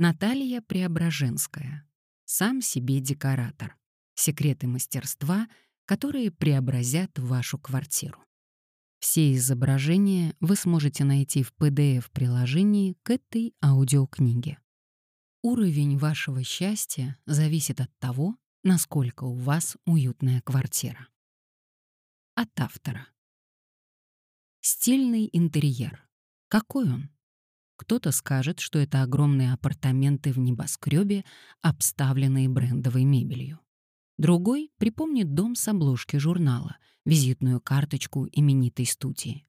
Наталья Преображенская. Сам себе декоратор. Секреты мастерства, которые преобразят вашу квартиру. Все изображения вы сможете найти в PDF-приложении к этой аудиокниге. Уровень вашего счастья зависит от того, насколько у вас уютная квартира. От автора. Стильный интерьер. Какой он? Кто-то скажет, что это огромные апартаменты в небоскребе, обставленные брендовой мебелью. Другой припомнит дом с обложки журнала, визитную карточку именитой студии.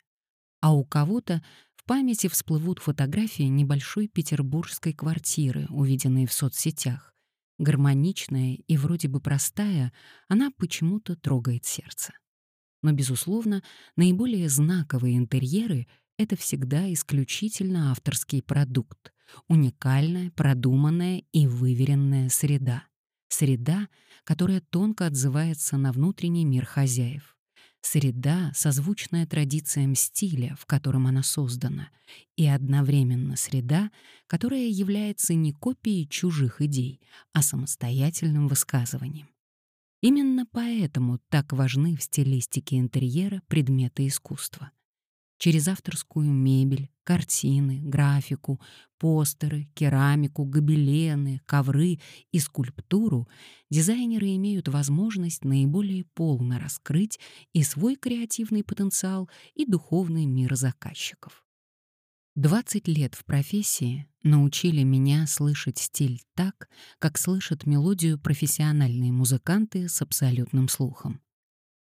А у кого-то в памяти всплывут фотографии небольшой петербургской квартиры, увиденные в соцсетях. Гармоничная и вроде бы простая, она почему-то трогает сердце. Но, безусловно, наиболее знаковые интерьеры — это всегда исключительно авторский продукт, уникальная, продуманная и выверенная среда. Среда, которая тонко отзывается на внутренний мир хозяев. Среда, созвучная традициям стиля, в котором она создана, и одновременно среда, которая является не копией чужих идей, а самостоятельным высказыванием. Именно поэтому так важны в стилистике интерьера предметы искусства через авторскую мебель, картины, графику, постеры, керамику, гобелены, ковры и скульптуру дизайнеры имеют возможность наиболее полно раскрыть и свой креативный потенциал, и духовный мир заказчиков. 20 лет в профессии научили меня слышать стиль так, как слышат мелодию профессиональные музыканты с абсолютным слухом.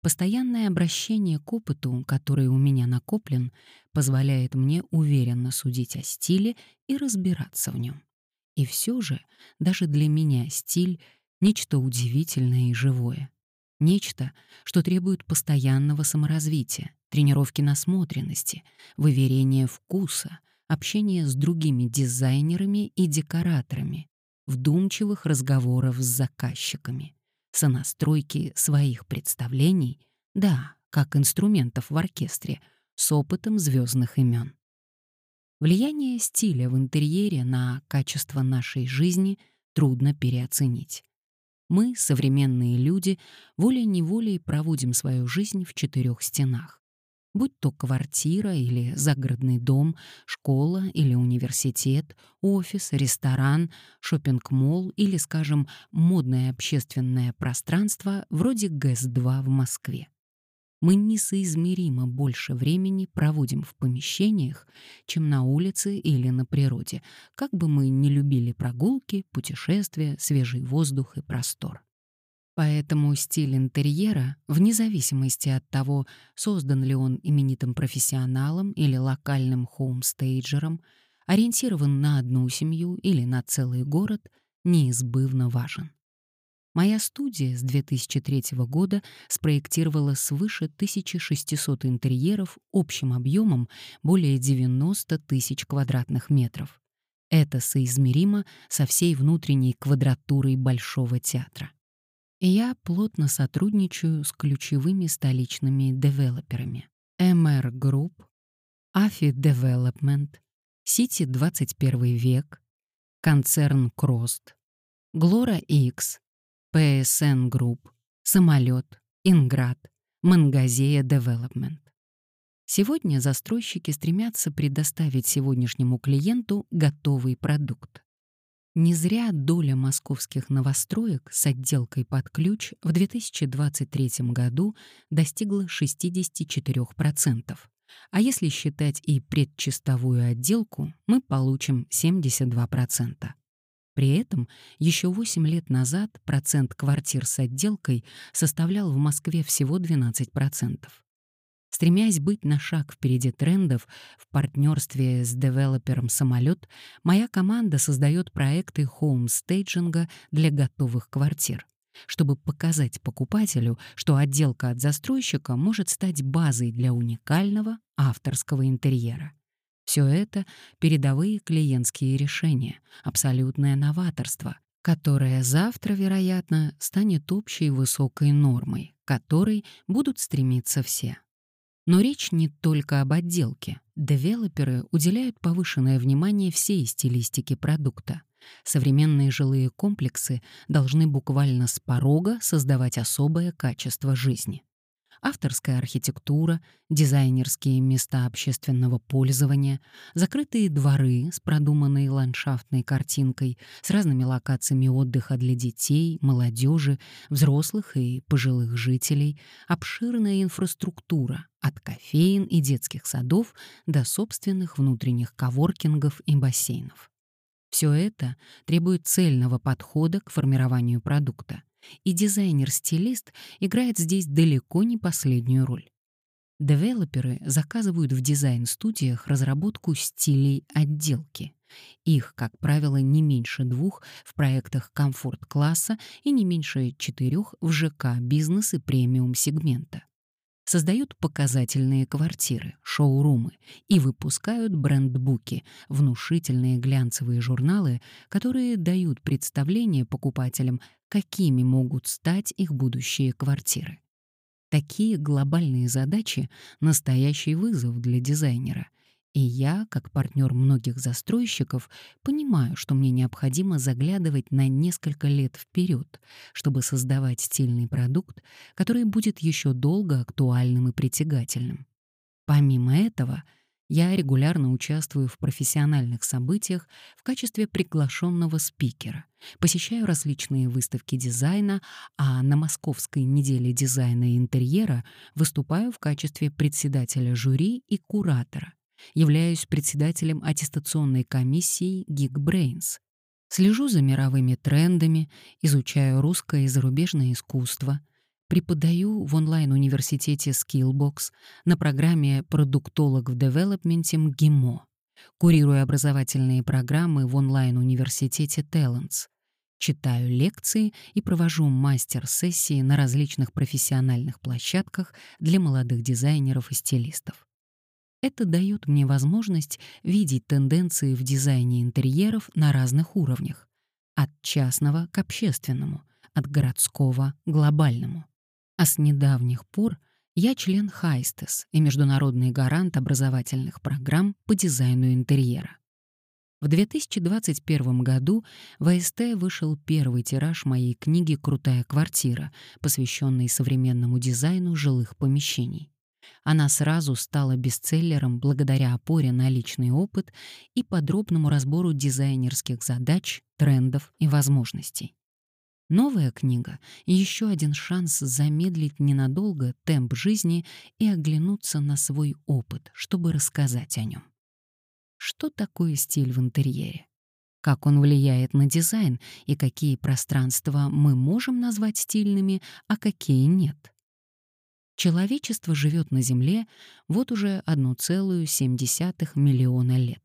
Постоянное обращение к опыту, который у меня накоплен, позволяет мне уверенно судить о стиле и разбираться в нем. И все же, даже для меня стиль — нечто удивительное и живое. Нечто, что требует постоянного саморазвития, тренировки насмотренности, выверения вкуса, общения с другими дизайнерами и декораторами, вдумчивых разговоров с заказчиками сонастройки своих представлений, да, как инструментов в оркестре, с опытом звездных имен. Влияние стиля в интерьере на качество нашей жизни трудно переоценить. Мы, современные люди, волей-неволей проводим свою жизнь в четырех стенах будь то квартира или загородный дом, школа или университет, офис, ресторан, шопинг-молл или, скажем, модное общественное пространство вроде ГЭС-2 в Москве. Мы несоизмеримо больше времени проводим в помещениях, чем на улице или на природе, как бы мы ни любили прогулки, путешествия, свежий воздух и простор. Поэтому стиль интерьера, вне зависимости от того, создан ли он именитым профессионалом или локальным хоумстейджером, ориентирован на одну семью или на целый город, неизбывно важен. Моя студия с 2003 года спроектировала свыше 1600 интерьеров общим объемом более 90 тысяч квадратных метров. Это соизмеримо со всей внутренней квадратурой Большого театра я плотно сотрудничаю с ключевыми столичными девелоперами MR Group, AFI Development, City 21 век, концерн Крост, Глора X, PSN Group, Самолет, Инград, Мангазея Development. Сегодня застройщики стремятся предоставить сегодняшнему клиенту готовый продукт. Не зря доля московских новостроек с отделкой под ключ в 2023 году достигла 64%. А если считать и предчистовую отделку, мы получим 72%. При этом еще 8 лет назад процент квартир с отделкой составлял в Москве всего 12%. Стремясь быть на шаг впереди трендов, в партнерстве с девелопером «Самолет» моя команда создает проекты хоум-стейджинга для готовых квартир, чтобы показать покупателю, что отделка от застройщика может стать базой для уникального авторского интерьера. Все это — передовые клиентские решения, абсолютное новаторство, которое завтра, вероятно, станет общей высокой нормой, к которой будут стремиться все. Но речь не только об отделке. Девелоперы уделяют повышенное внимание всей стилистике продукта, Современные жилые комплексы должны буквально с порога создавать особое качество жизни авторская архитектура, дизайнерские места общественного пользования, закрытые дворы с продуманной ландшафтной картинкой, с разными локациями отдыха для детей, молодежи, взрослых и пожилых жителей, обширная инфраструктура от кофеен и детских садов до собственных внутренних коворкингов и бассейнов. Все это требует цельного подхода к формированию продукта — и дизайнер-стилист играет здесь далеко не последнюю роль. Девелоперы заказывают в дизайн-студиях разработку стилей отделки. Их, как правило, не меньше двух в проектах комфорт-класса и не меньше четырех в ЖК бизнес и премиум-сегмента. Создают показательные квартиры, шоурумы и выпускают брендбуки, внушительные глянцевые журналы, которые дают представление покупателям, какими могут стать их будущие квартиры. Такие глобальные задачи — настоящий вызов для дизайнера. И я, как партнер многих застройщиков, понимаю, что мне необходимо заглядывать на несколько лет вперед, чтобы создавать стильный продукт, который будет еще долго актуальным и притягательным. Помимо этого — я регулярно участвую в профессиональных событиях в качестве приглашенного спикера, посещаю различные выставки дизайна, а на Московской неделе дизайна и интерьера выступаю в качестве председателя жюри и куратора. Являюсь председателем аттестационной комиссии Geekbrains. Слежу за мировыми трендами, изучаю русское и зарубежное искусство — Преподаю в онлайн-университете Skillbox на программе «Продуктолог в девелопменте МГИМО». Курирую образовательные программы в онлайн-университете Talents. Читаю лекции и провожу мастер-сессии на различных профессиональных площадках для молодых дизайнеров и стилистов. Это дает мне возможность видеть тенденции в дизайне интерьеров на разных уровнях, от частного к общественному, от городского к глобальному. А с недавних пор я член Хайстес и международный гарант образовательных программ по дизайну интерьера. В 2021 году в АСТ вышел первый тираж моей книги «Крутая квартира», посвященной современному дизайну жилых помещений. Она сразу стала бестселлером благодаря опоре на личный опыт и подробному разбору дизайнерских задач, трендов и возможностей. Новая книга — еще один шанс замедлить ненадолго темп жизни и оглянуться на свой опыт, чтобы рассказать о нем. Что такое стиль в интерьере? Как он влияет на дизайн и какие пространства мы можем назвать стильными, а какие нет? Человечество живет на Земле вот уже 1,7 миллиона лет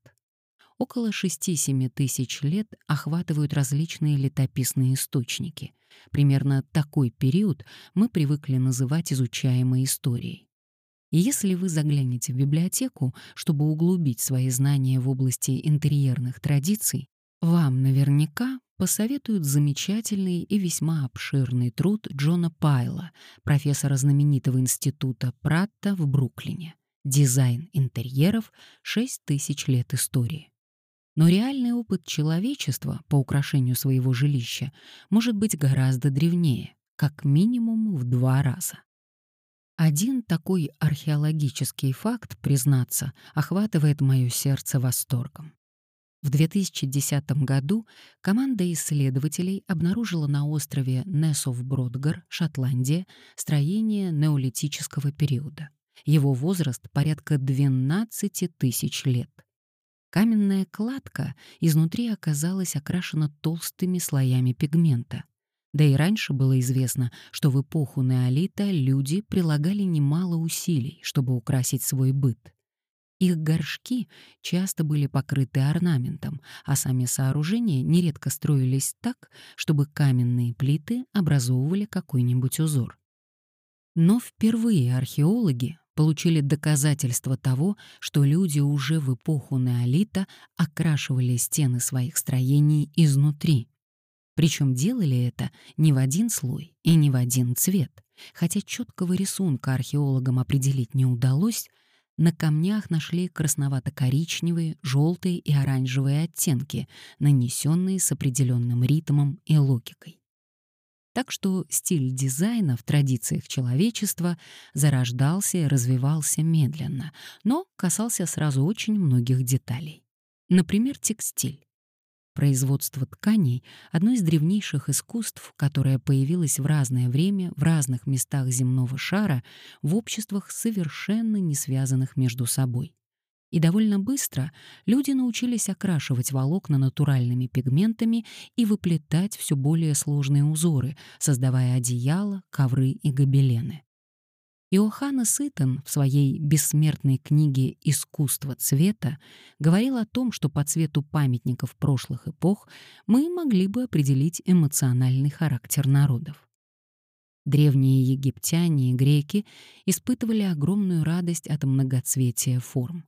около 6-7 тысяч лет охватывают различные летописные источники. Примерно такой период мы привыкли называть изучаемой историей. Если вы заглянете в библиотеку, чтобы углубить свои знания в области интерьерных традиций, вам наверняка посоветуют замечательный и весьма обширный труд Джона Пайла, профессора знаменитого института Пратта в Бруклине «Дизайн интерьеров. 6 тысяч лет истории». Но реальный опыт человечества по украшению своего жилища может быть гораздо древнее, как минимум в два раза. Один такой археологический факт, признаться, охватывает мое сердце восторгом. В 2010 году команда исследователей обнаружила на острове Несов-Бродгар, Шотландия, строение неолитического периода. Его возраст порядка 12 тысяч лет — Каменная кладка изнутри оказалась окрашена толстыми слоями пигмента. Да и раньше было известно, что в эпоху неолита люди прилагали немало усилий, чтобы украсить свой быт. Их горшки часто были покрыты орнаментом, а сами сооружения нередко строились так, чтобы каменные плиты образовывали какой-нибудь узор. Но впервые археологи получили доказательство того, что люди уже в эпоху неолита окрашивали стены своих строений изнутри. Причем делали это не в один слой и не в один цвет. Хотя четкого рисунка археологам определить не удалось, На камнях нашли красновато-коричневые, желтые и оранжевые оттенки, нанесенные с определенным ритмом и логикой. Так что стиль дизайна в традициях человечества зарождался и развивался медленно, но касался сразу очень многих деталей. Например, текстиль. Производство тканей — одно из древнейших искусств, которое появилось в разное время в разных местах земного шара в обществах, совершенно не связанных между собой. И довольно быстро люди научились окрашивать волокна натуральными пигментами и выплетать все более сложные узоры, создавая одеяла, ковры и гобелены. Иоханна Сытон в своей бессмертной книге «Искусство цвета» говорил о том, что по цвету памятников прошлых эпох мы могли бы определить эмоциональный характер народов. Древние египтяне и греки испытывали огромную радость от многоцветия форм.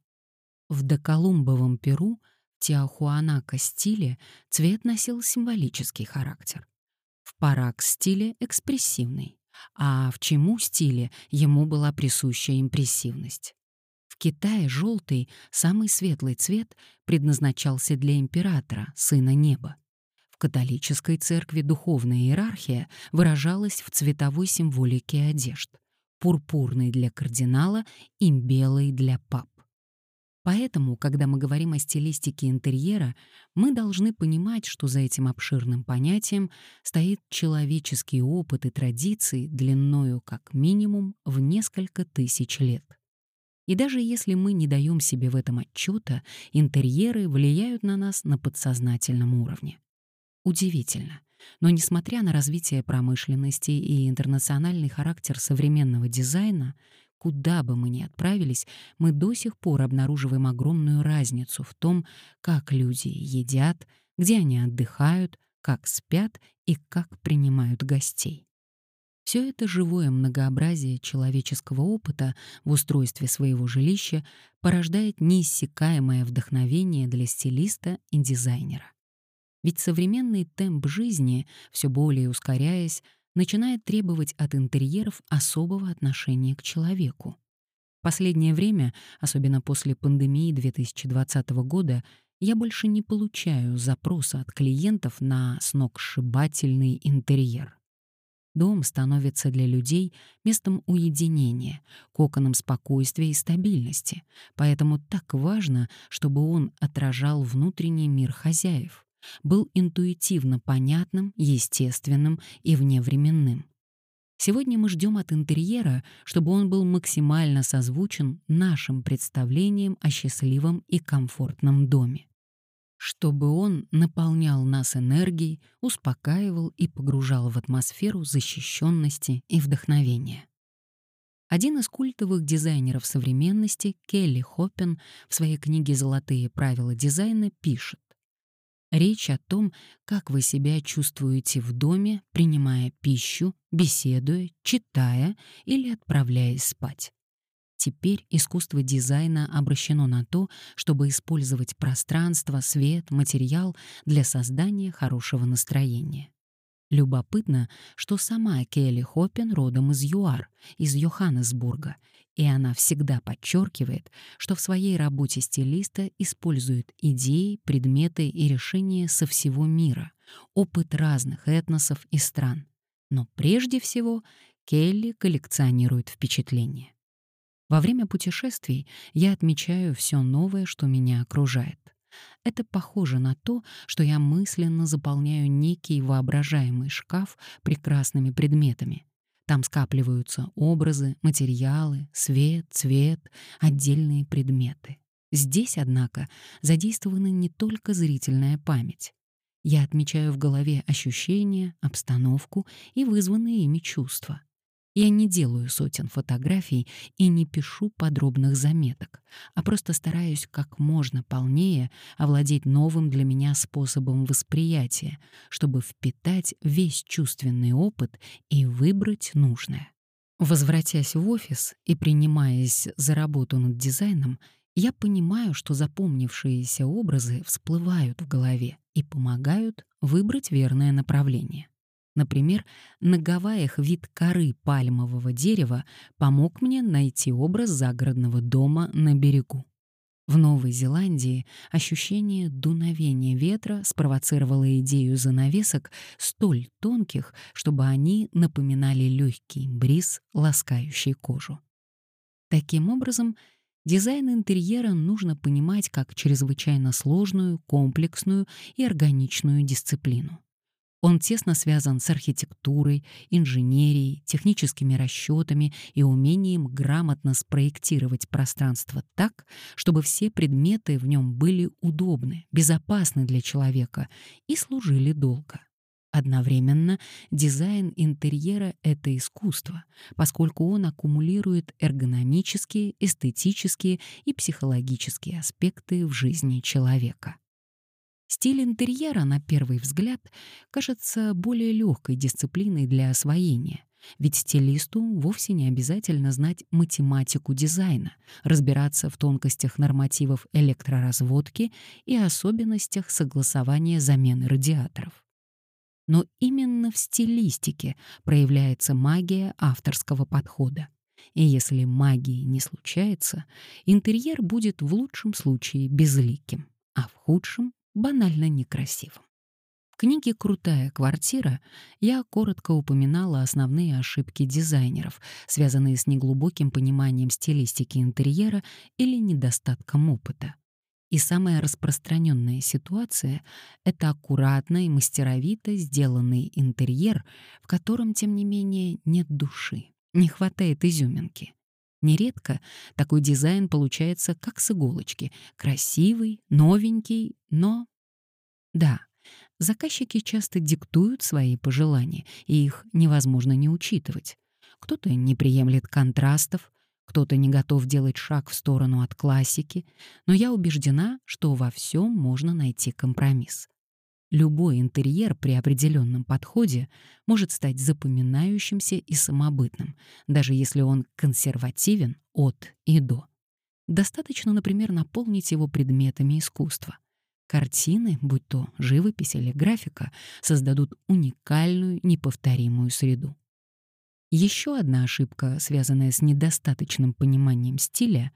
В доколумбовом Перу, Тиахуанака стиле, цвет носил символический характер. В парак стиле — экспрессивный а в чему стиле ему была присуща импрессивность. В Китае желтый, самый светлый цвет, предназначался для императора, сына неба. В католической церкви духовная иерархия выражалась в цветовой символике одежд — пурпурный для кардинала и белый для пап. Поэтому, когда мы говорим о стилистике интерьера, мы должны понимать, что за этим обширным понятием стоит человеческий опыт и традиции длиною как минимум в несколько тысяч лет. И даже если мы не даем себе в этом отчета, интерьеры влияют на нас на подсознательном уровне. Удивительно. Но несмотря на развитие промышленности и интернациональный характер современного дизайна, Куда бы мы ни отправились, мы до сих пор обнаруживаем огромную разницу в том, как люди едят, где они отдыхают, как спят и как принимают гостей. Все это живое многообразие человеческого опыта в устройстве своего жилища порождает неиссякаемое вдохновение для стилиста и дизайнера. Ведь современный темп жизни, все более ускоряясь, начинает требовать от интерьеров особого отношения к человеку. Последнее время, особенно после пандемии 2020 года, я больше не получаю запроса от клиентов на сногсшибательный интерьер. Дом становится для людей местом уединения, коконом спокойствия и стабильности, поэтому так важно, чтобы он отражал внутренний мир хозяев был интуитивно понятным, естественным и вневременным. Сегодня мы ждем от интерьера, чтобы он был максимально созвучен нашим представлениям о счастливом и комфортном доме. Чтобы он наполнял нас энергией, успокаивал и погружал в атмосферу защищенности и вдохновения. Один из культовых дизайнеров современности, Келли Хоппен, в своей книге «Золотые правила дизайна» пишет Речь о том, как вы себя чувствуете в доме, принимая пищу, беседуя, читая или отправляясь спать. Теперь искусство дизайна обращено на то, чтобы использовать пространство, свет, материал для создания хорошего настроения. Любопытно, что сама Келли Хоппен родом из ЮАР, из Йоханнесбурга, и она всегда подчеркивает, что в своей работе стилиста использует идеи, предметы и решения со всего мира, опыт разных этносов и стран. Но прежде всего Келли коллекционирует впечатления. Во время путешествий я отмечаю все новое, что меня окружает. Это похоже на то, что я мысленно заполняю некий воображаемый шкаф прекрасными предметами. Там скапливаются образы, материалы, свет, цвет, отдельные предметы. Здесь, однако, задействована не только зрительная память. Я отмечаю в голове ощущения, обстановку и вызванные ими чувства. Я не делаю сотен фотографий и не пишу подробных заметок, а просто стараюсь как можно полнее овладеть новым для меня способом восприятия, чтобы впитать весь чувственный опыт и выбрать нужное. Возвратясь в офис и принимаясь за работу над дизайном, я понимаю, что запомнившиеся образы всплывают в голове и помогают выбрать верное направление. Например, на Гавайях вид коры пальмового дерева помог мне найти образ загородного дома на берегу. В Новой Зеландии ощущение дуновения ветра спровоцировало идею занавесок столь тонких, чтобы они напоминали легкий бриз, ласкающий кожу. Таким образом, дизайн интерьера нужно понимать как чрезвычайно сложную, комплексную и органичную дисциплину. Он тесно связан с архитектурой, инженерией, техническими расчетами и умением грамотно спроектировать пространство так, чтобы все предметы в нем были удобны, безопасны для человека и служили долго. Одновременно дизайн интерьера — это искусство, поскольку он аккумулирует эргономические, эстетические и психологические аспекты в жизни человека. Стиль интерьера, на первый взгляд, кажется более легкой дисциплиной для освоения, ведь стилисту вовсе не обязательно знать математику дизайна, разбираться в тонкостях нормативов электроразводки и особенностях согласования замены радиаторов. Но именно в стилистике проявляется магия авторского подхода. И если магии не случается, интерьер будет в лучшем случае безликим, а в худшем банально некрасивым. В книге «Крутая квартира» я коротко упоминала основные ошибки дизайнеров, связанные с неглубоким пониманием стилистики интерьера или недостатком опыта. И самая распространенная ситуация — это аккуратно и мастеровито сделанный интерьер, в котором, тем не менее, нет души, не хватает изюминки. Нередко такой дизайн получается как с иголочки, красивый, новенький, но... Да, заказчики часто диктуют свои пожелания, и их невозможно не учитывать. Кто-то не приемлет контрастов, кто-то не готов делать шаг в сторону от классики, но я убеждена, что во всем можно найти компромисс. Любой интерьер при определенном подходе может стать запоминающимся и самобытным, даже если он консервативен от и до. Достаточно, например, наполнить его предметами искусства. Картины, будь то живопись или графика, создадут уникальную, неповторимую среду. Еще одна ошибка, связанная с недостаточным пониманием стиля,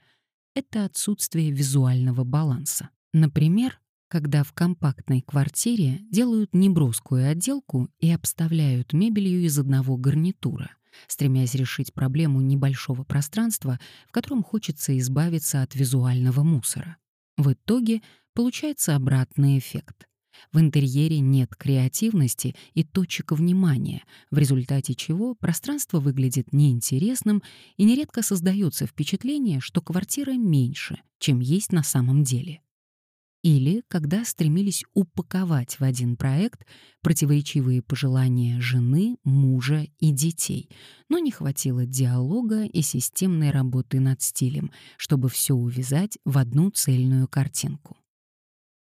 это отсутствие визуального баланса. Например, когда в компактной квартире делают неброскую отделку и обставляют мебелью из одного гарнитура, стремясь решить проблему небольшого пространства, в котором хочется избавиться от визуального мусора. В итоге получается обратный эффект. В интерьере нет креативности и точек внимания, в результате чего пространство выглядит неинтересным и нередко создается впечатление, что квартира меньше, чем есть на самом деле или когда стремились упаковать в один проект противоречивые пожелания жены, мужа и детей, но не хватило диалога и системной работы над стилем, чтобы все увязать в одну цельную картинку.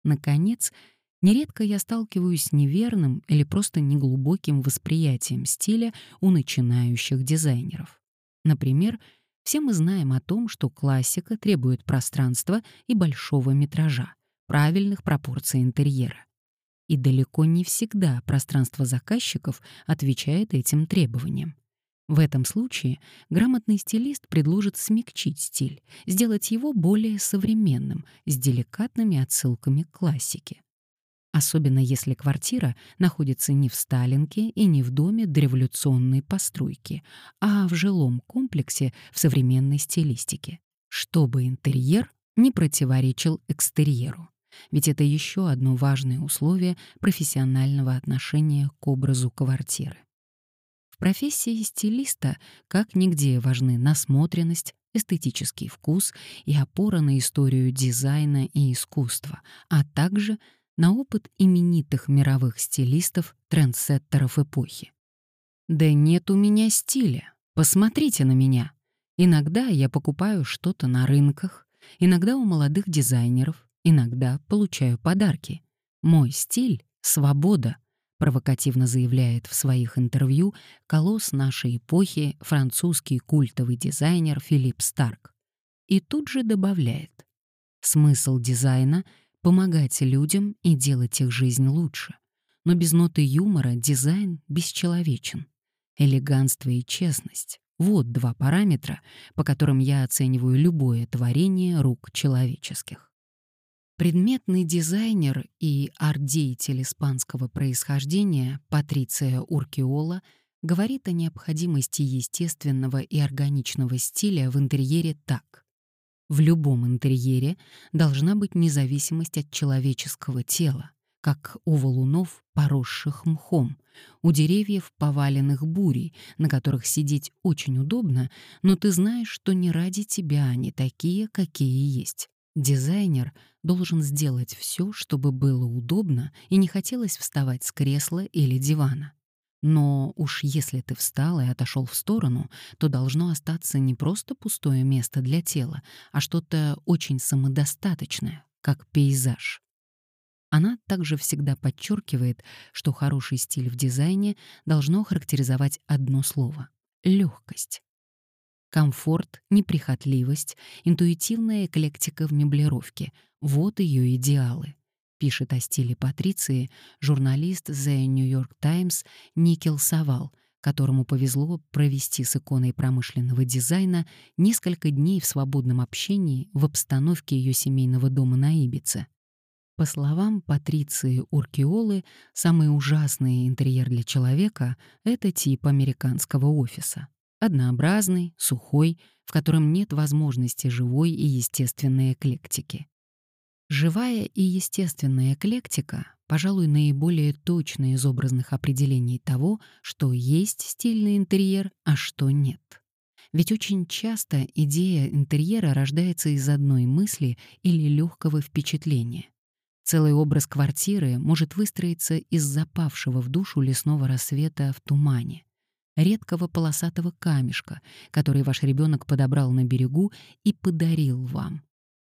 Наконец, нередко я сталкиваюсь с неверным или просто неглубоким восприятием стиля у начинающих дизайнеров. Например, все мы знаем о том, что классика требует пространства и большого метража правильных пропорций интерьера. И далеко не всегда пространство заказчиков отвечает этим требованиям. В этом случае грамотный стилист предложит смягчить стиль, сделать его более современным, с деликатными отсылками к классике. Особенно если квартира находится не в Сталинке и не в доме дореволюционной постройки, а в жилом комплексе в современной стилистике, чтобы интерьер не противоречил экстерьеру ведь это еще одно важное условие профессионального отношения к образу квартиры. В профессии стилиста как нигде важны насмотренность, эстетический вкус и опора на историю дизайна и искусства, а также на опыт именитых мировых стилистов, трендсеттеров эпохи. «Да нет у меня стиля. Посмотрите на меня. Иногда я покупаю что-то на рынках, иногда у молодых дизайнеров, Иногда получаю подарки. Мой стиль — свобода, провокативно заявляет в своих интервью колосс нашей эпохи французский культовый дизайнер Филипп Старк. И тут же добавляет. Смысл дизайна — помогать людям и делать их жизнь лучше. но без ноты юмора дизайн бесчеловечен. Элегантство и честность — вот два параметра, по которым я оцениваю любое творение рук человеческих. Предметный дизайнер и арт-деятель испанского происхождения Патриция Уркиола говорит о необходимости естественного и органичного стиля в интерьере так. В любом интерьере должна быть независимость от человеческого тела, как у валунов, поросших мхом, у деревьев, поваленных бурей, на которых сидеть очень удобно, но ты знаешь, что не ради тебя они такие, какие есть. Дизайнер должен сделать все, чтобы было удобно и не хотелось вставать с кресла или дивана. Но уж если ты встал и отошел в сторону, то должно остаться не просто пустое место для тела, а что-то очень самодостаточное, как пейзаж. Она также всегда подчеркивает, что хороший стиль в дизайне должно характеризовать одно слово — легкость. Комфорт, неприхотливость, интуитивная эклектика в меблировке — вот ее идеалы. Пишет о стиле Патриции журналист The New York Times Никел Савал, которому повезло провести с иконой промышленного дизайна несколько дней в свободном общении в обстановке ее семейного дома на Ибице. По словам Патриции Уркиолы, самый ужасный интерьер для человека — это тип американского офиса однообразный, сухой, в котором нет возможности живой и естественной эклектики. Живая и естественная эклектика, пожалуй, наиболее точные из образных определений того, что есть стильный интерьер, а что нет. Ведь очень часто идея интерьера рождается из одной мысли или легкого впечатления. Целый образ квартиры может выстроиться из запавшего в душу лесного рассвета в тумане редкого полосатого камешка, который ваш ребенок подобрал на берегу и подарил вам.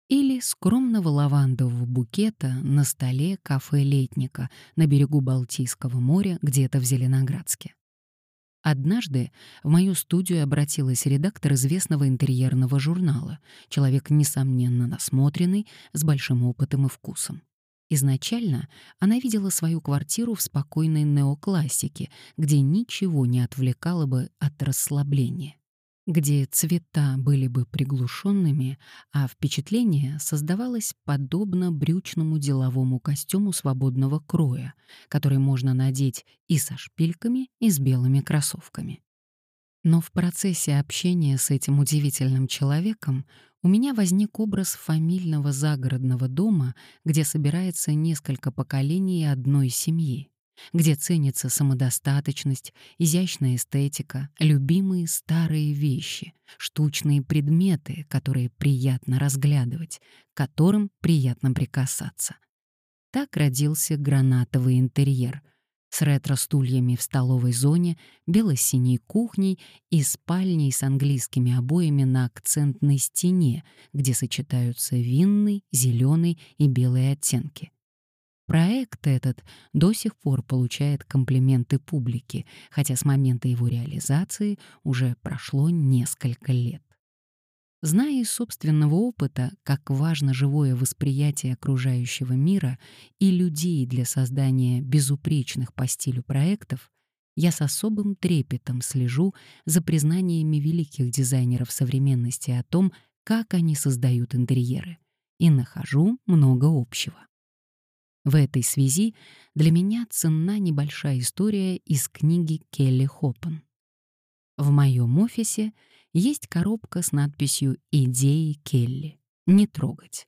Или скромного лавандового букета на столе кафе «Летника» на берегу Балтийского моря где-то в Зеленоградске. Однажды в мою студию обратилась редактор известного интерьерного журнала, человек, несомненно, насмотренный, с большим опытом и вкусом. Изначально она видела свою квартиру в спокойной неоклассике, где ничего не отвлекало бы от расслабления, где цвета были бы приглушенными, а впечатление создавалось подобно брючному деловому костюму свободного кроя, который можно надеть и со шпильками, и с белыми кроссовками. Но в процессе общения с этим удивительным человеком у меня возник образ фамильного загородного дома, где собирается несколько поколений одной семьи, где ценится самодостаточность, изящная эстетика, любимые старые вещи, штучные предметы, которые приятно разглядывать, к которым приятно прикасаться. Так родился гранатовый интерьер — с ретро-стульями в столовой зоне, бело-синей кухней и спальней с английскими обоями на акцентной стене, где сочетаются винный, зеленый и белые оттенки. Проект этот до сих пор получает комплименты публики, хотя с момента его реализации уже прошло несколько лет. Зная из собственного опыта, как важно живое восприятие окружающего мира и людей для создания безупречных по стилю проектов, я с особым трепетом слежу за признаниями великих дизайнеров современности о том, как они создают интерьеры, и нахожу много общего. В этой связи для меня ценна небольшая история из книги Келли Хоппен. В моем офисе есть коробка с надписью «Идеи Келли». Не трогать.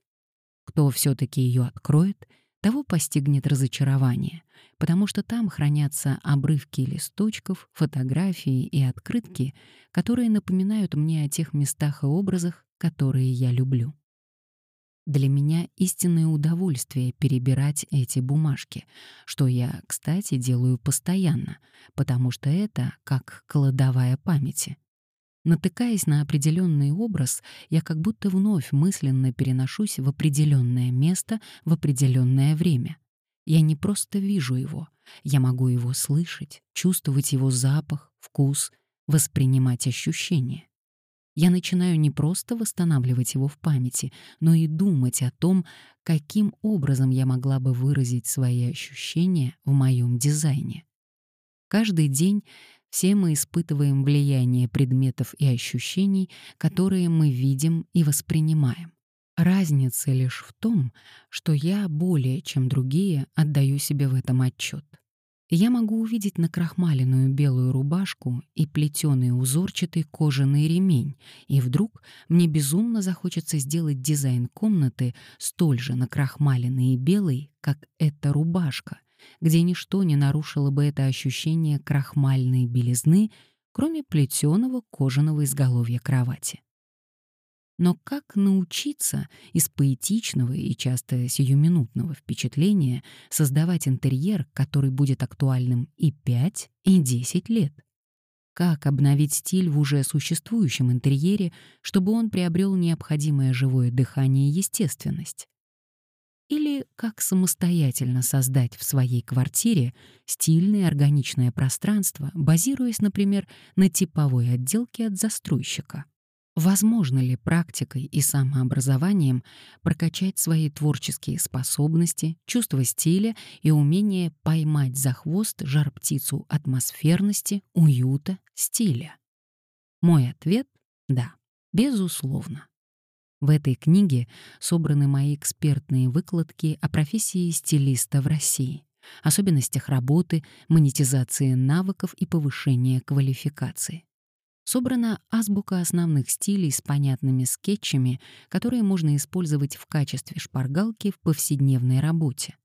Кто все-таки ее откроет, того постигнет разочарование, потому что там хранятся обрывки листочков, фотографии и открытки, которые напоминают мне о тех местах и образах, которые я люблю. Для меня истинное удовольствие перебирать эти бумажки, что я, кстати, делаю постоянно, потому что это как кладовая памяти. Натыкаясь на определенный образ, я как будто вновь мысленно переношусь в определенное место в определенное время. Я не просто вижу его, я могу его слышать, чувствовать его запах, вкус, воспринимать ощущения. я начинаю не просто восстанавливать его в памяти, но и думать о том, каким образом я могла бы выразить свои ощущения в моем дизайне. Каждый день все мы испытываем влияние предметов и ощущений, которые мы видим и воспринимаем. Разница лишь в том, что я более чем другие отдаю себе в этом отчет. Я могу увидеть накрахмаленную белую рубашку и плетеный узорчатый кожаный ремень, и вдруг мне безумно захочется сделать дизайн комнаты столь же накрахмаленной и белой, как эта рубашка, где ничто не нарушило бы это ощущение крахмальной белизны, кроме плетеного кожаного изголовья кровати. Но как научиться из поэтичного и часто сиюминутного впечатления создавать интерьер, который будет актуальным и 5, и 10 лет? Как обновить стиль в уже существующем интерьере, чтобы он приобрел необходимое живое дыхание и естественность? Или как самостоятельно создать в своей квартире стильное органичное пространство, базируясь, например, на типовой отделке от застройщика? Возможно ли практикой и самообразованием прокачать свои творческие способности, чувство стиля и умение поймать за хвост жар-птицу атмосферности, уюта, стиля? Мой ответ — да, безусловно. В этой книге собраны мои экспертные выкладки о профессии стилиста в России, особенностях работы, монетизации навыков и повышения квалификации собрана азбука основных стилей с понятными скетчами, которые можно использовать в качестве шпаргалки в повседневной работе.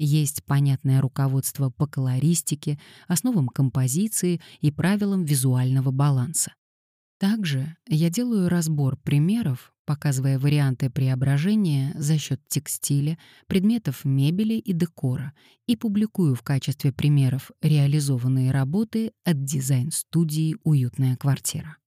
Есть понятное руководство по колористике, основам композиции и правилам визуального баланса. Также я делаю разбор примеров, показывая варианты преображения за счет текстиля, предметов мебели и декора, и публикую в качестве примеров реализованные работы от дизайн-студии «Уютная квартира».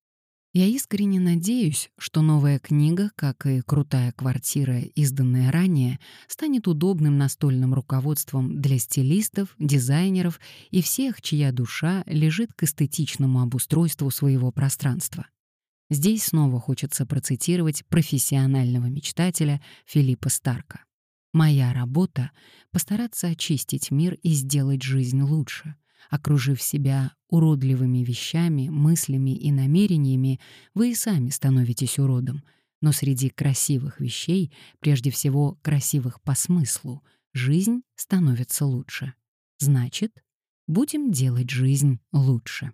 Я искренне надеюсь, что новая книга, как и «Крутая квартира», изданная ранее, станет удобным настольным руководством для стилистов, дизайнеров и всех, чья душа лежит к эстетичному обустройству своего пространства. Здесь снова хочется процитировать профессионального мечтателя Филиппа Старка. «Моя работа — постараться очистить мир и сделать жизнь лучше». Окружив себя уродливыми вещами, мыслями и намерениями, вы и сами становитесь уродом. Но среди красивых вещей, прежде всего красивых по смыслу, жизнь становится лучше. Значит, будем делать жизнь лучше.